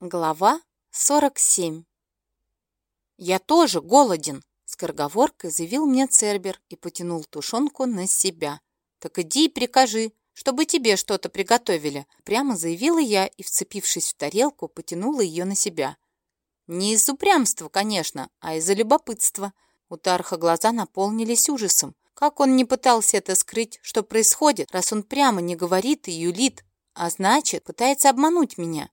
Глава 47 «Я тоже голоден!» — скороговоркой заявил мне Цербер и потянул тушенку на себя. «Так иди и прикажи, чтобы тебе что-то приготовили!» Прямо заявила я и, вцепившись в тарелку, потянула ее на себя. Не из упрямства, конечно, а из-за любопытства. У Тарха глаза наполнились ужасом. Как он не пытался это скрыть, что происходит, раз он прямо не говорит и юлит, а значит, пытается обмануть меня.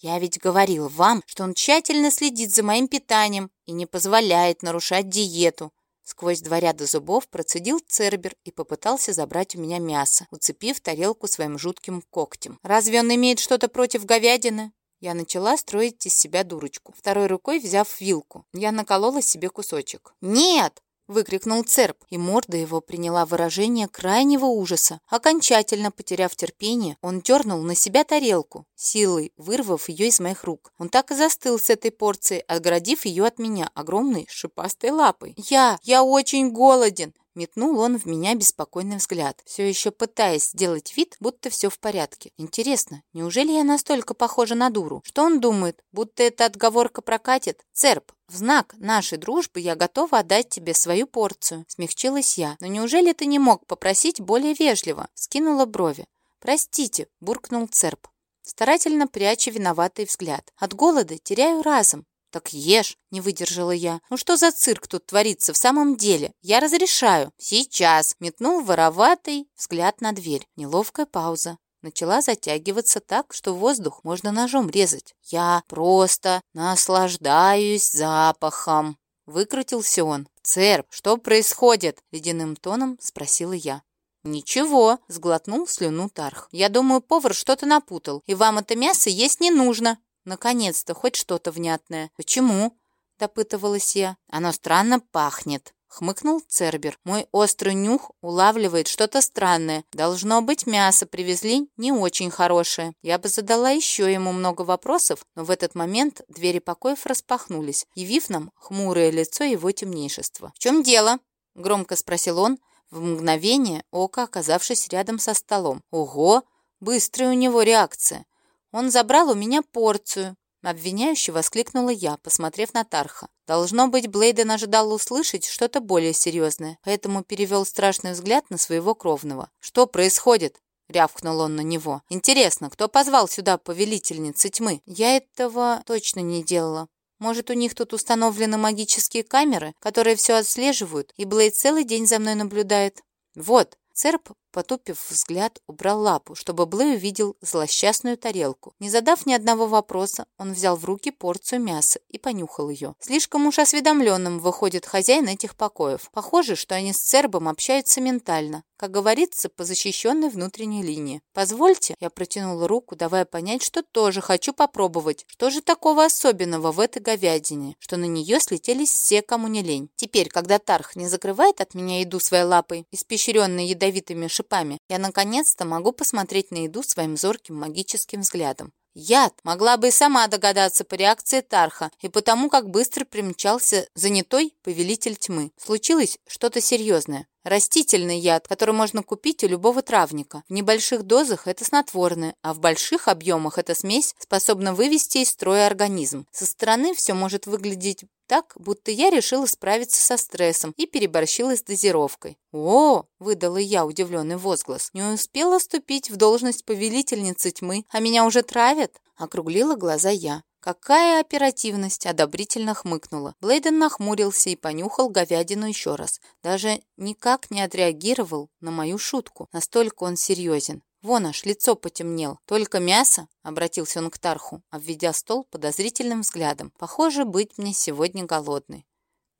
Я ведь говорил вам, что он тщательно следит за моим питанием и не позволяет нарушать диету. Сквозь два ряда зубов процедил Цербер и попытался забрать у меня мясо, уцепив тарелку своим жутким когтем. «Разве он имеет что-то против говядины?» Я начала строить из себя дурочку, второй рукой взяв вилку. Я наколола себе кусочек. «Нет!» Выкрикнул Церб, и морда его приняла выражение крайнего ужаса. Окончательно потеряв терпение, он дернул на себя тарелку, силой вырвав ее из моих рук. Он так и застыл с этой порцией, отгородив ее от меня огромной шипастой лапой. «Я! Я очень голоден!» Метнул он в меня беспокойный взгляд, все еще пытаясь сделать вид, будто все в порядке. Интересно, неужели я настолько похожа на дуру? Что он думает, будто эта отговорка прокатит? Церп, в знак нашей дружбы я готова отдать тебе свою порцию. Смягчилась я. Но неужели ты не мог попросить более вежливо? Скинула брови. Простите, буркнул Церп старательно пряча виноватый взгляд. От голода теряю разум. «Так ешь!» — не выдержала я. «Ну что за цирк тут творится в самом деле? Я разрешаю!» «Сейчас!» — метнул вороватый взгляд на дверь. Неловкая пауза. Начала затягиваться так, что воздух можно ножом резать. «Я просто наслаждаюсь запахом!» Выкрутился он. «Церб, что происходит?» — ледяным тоном спросила я. «Ничего», — сглотнул слюну Тарх. «Я думаю, повар что-то напутал, и вам это мясо есть не нужно». Наконец-то хоть что-то внятное. Почему? Допытывалась я. Оно странно пахнет. Хмыкнул Цербер. Мой острый нюх улавливает что-то странное. Должно быть, мясо привезли не очень хорошее. Я бы задала еще ему много вопросов, но в этот момент двери покоев распахнулись, явив нам хмурое лицо его темнейшества. «В чем дело?» — громко спросил он, в мгновение ока оказавшись рядом со столом. «Ого! Быстрая у него реакция. «Он забрал у меня порцию», — обвиняюще воскликнула я, посмотрев на Тарха. Должно быть, Блейден ожидал услышать что-то более серьезное, поэтому перевел страшный взгляд на своего кровного. «Что происходит?» — рявкнул он на него. «Интересно, кто позвал сюда повелительницы тьмы?» «Я этого точно не делала. Может, у них тут установлены магические камеры, которые все отслеживают, и Блейд целый день за мной наблюдает?» «Вот!» Церп потупив взгляд, убрал лапу, чтобы Блэй увидел злосчастную тарелку. Не задав ни одного вопроса, он взял в руки порцию мяса и понюхал ее. Слишком уж осведомленным выходит хозяин этих покоев. Похоже, что они с Цербом общаются ментально, как говорится, по защищенной внутренней линии. «Позвольте», я протянула руку, давая понять, что тоже хочу попробовать. Что же такого особенного в этой говядине, что на нее слетелись все, кому не лень? Теперь, когда Тарх не закрывает от меня еду своей лапой, испещренной ядовитыми шипами, я наконец-то могу посмотреть на еду своим зорким магическим взглядом. Яд могла бы и сама догадаться по реакции Тарха и потому, как быстро примчался занятой повелитель тьмы. Случилось что-то серьезное. Растительный яд, который можно купить у любого травника. В небольших дозах это снотворное, а в больших объемах эта смесь способна вывести из строя организм. Со стороны все может выглядеть так, будто я решила справиться со стрессом и переборщила с дозировкой. «О!» — выдала я удивленный возглас. «Не успела вступить в должность повелительницы тьмы, а меня уже травят?» — округлила глаза я. «Какая оперативность!» — одобрительно хмыкнула. Блейден нахмурился и понюхал говядину еще раз. Даже никак не отреагировал на мою шутку. Настолько он серьезен. Вон аж лицо потемнел. Только мясо, обратился он к Тарху, обведя стол подозрительным взглядом. Похоже, быть мне сегодня голодной.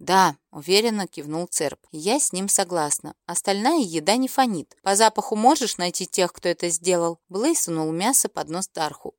«Да», — уверенно кивнул Церб. «Я с ним согласна. Остальная еда не фонит. По запаху можешь найти тех, кто это сделал?» Блей сунул мясо под нос Тарху,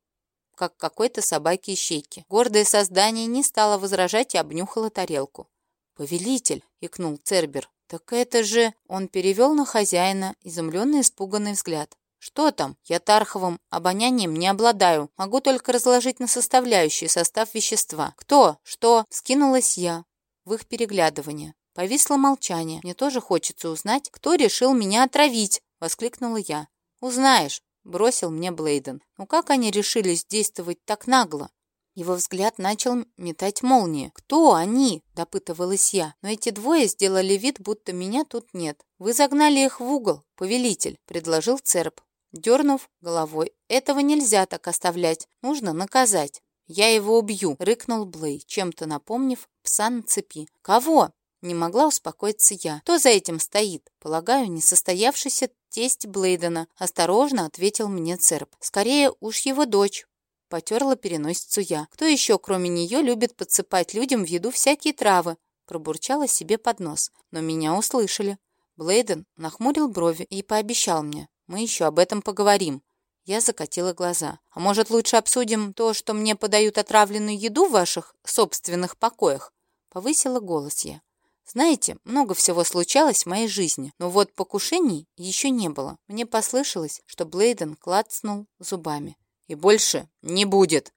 как какой-то собаке ищейки. Гордое создание не стало возражать и обнюхало тарелку. «Повелитель!» — икнул Цербер. «Так это же...» — он перевел на хозяина изумленный испуганный взгляд. «Что там? Я тарховым обонянием не обладаю. Могу только разложить на составляющие состав вещества. Кто? Что?» Скинулась я в их переглядывание. Повисло молчание. Мне тоже хочется узнать, кто решил меня отравить, воскликнула я. Узнаешь, бросил мне Блейден. Ну как они решились действовать так нагло? Его взгляд начал метать молнии. «Кто они?» – допытывалась я. Но эти двое сделали вид, будто меня тут нет. «Вы загнали их в угол, повелитель», – предложил Церб, дернув головой. «Этого нельзя так оставлять. Нужно наказать». «Я его убью», — рыкнул Блей, чем-то напомнив пса на цепи. «Кого?» Не могла успокоиться я. «Кто за этим стоит?» «Полагаю, несостоявшийся тесть Блейдена», — осторожно ответил мне Церб. «Скорее уж его дочь». Потерла переносицу я. «Кто еще, кроме нее, любит подсыпать людям в еду всякие травы?» Пробурчала себе под нос. Но меня услышали. Блейден нахмурил брови и пообещал мне. «Мы еще об этом поговорим». Я закатила глаза. «А может, лучше обсудим то, что мне подают отравленную еду в ваших собственных покоях?» Повысила голос я. Знаете, много всего случалось в моей жизни, но вот покушений еще не было. Мне послышалось, что Блейден клацнул зубами. «И больше не будет!»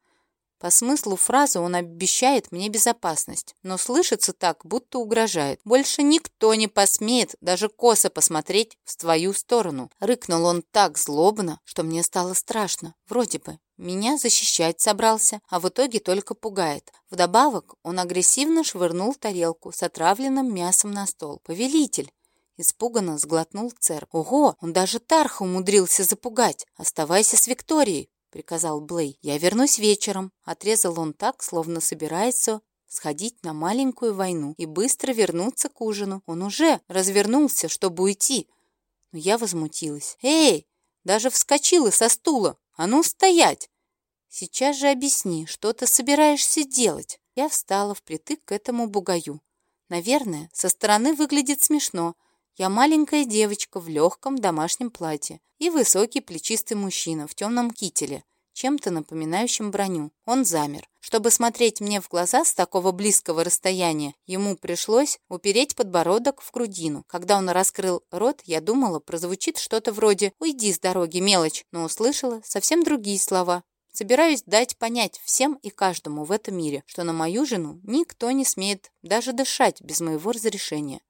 По смыслу фразы он обещает мне безопасность, но слышится так, будто угрожает. «Больше никто не посмеет даже косо посмотреть в твою сторону». Рыкнул он так злобно, что мне стало страшно. Вроде бы. Меня защищать собрался, а в итоге только пугает. Вдобавок он агрессивно швырнул тарелку с отравленным мясом на стол. «Повелитель!» Испуганно сглотнул цер. «Ого, он даже Тарха умудрился запугать! Оставайся с Викторией!» Приказал Блей. «Я вернусь вечером», — отрезал он так, словно собирается сходить на маленькую войну и быстро вернуться к ужину. Он уже развернулся, чтобы уйти. Но я возмутилась. «Эй!» Даже вскочила со стула. «А ну, стоять!» «Сейчас же объясни, что ты собираешься делать?» Я встала впритык к этому бугаю. Наверное, со стороны выглядит смешно, я маленькая девочка в легком домашнем платье и высокий плечистый мужчина в темном кителе, чем-то напоминающим броню. Он замер. Чтобы смотреть мне в глаза с такого близкого расстояния, ему пришлось упереть подбородок в грудину. Когда он раскрыл рот, я думала, прозвучит что-то вроде «Уйди с дороги, мелочь», но услышала совсем другие слова. Собираюсь дать понять всем и каждому в этом мире, что на мою жену никто не смеет даже дышать без моего разрешения.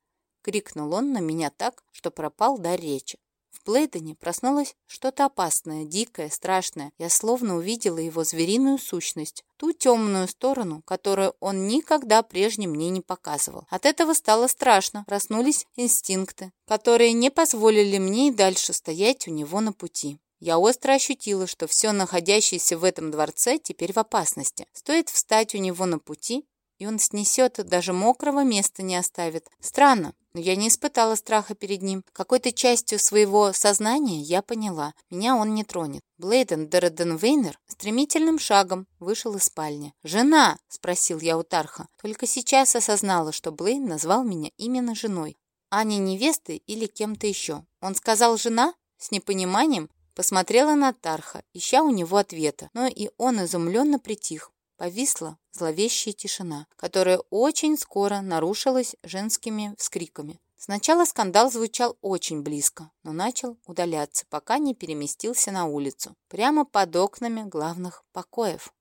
Крикнул он на меня так, что пропал дар речи. В Плейдене проснулось что-то опасное, дикое, страшное. Я словно увидела его звериную сущность, ту темную сторону, которую он никогда прежде мне не показывал. От этого стало страшно. Проснулись инстинкты, которые не позволили мне и дальше стоять у него на пути. Я остро ощутила, что все находящееся в этом дворце теперь в опасности. Стоит встать у него на пути, и он снесет, даже мокрого места не оставит. Странно, но я не испытала страха перед ним. Какой-то частью своего сознания я поняла, меня он не тронет. Блейден Дороденвейнер стремительным шагом вышел из спальни. «Жена!» — спросил я у Тарха. Только сейчас осознала, что Блейн назвал меня именно женой, а не невестой или кем-то еще. Он сказал «жена?» С непониманием посмотрела на Тарха, ища у него ответа, но и он изумленно притих. Повисла зловещая тишина, которая очень скоро нарушилась женскими вскриками. Сначала скандал звучал очень близко, но начал удаляться, пока не переместился на улицу, прямо под окнами главных покоев.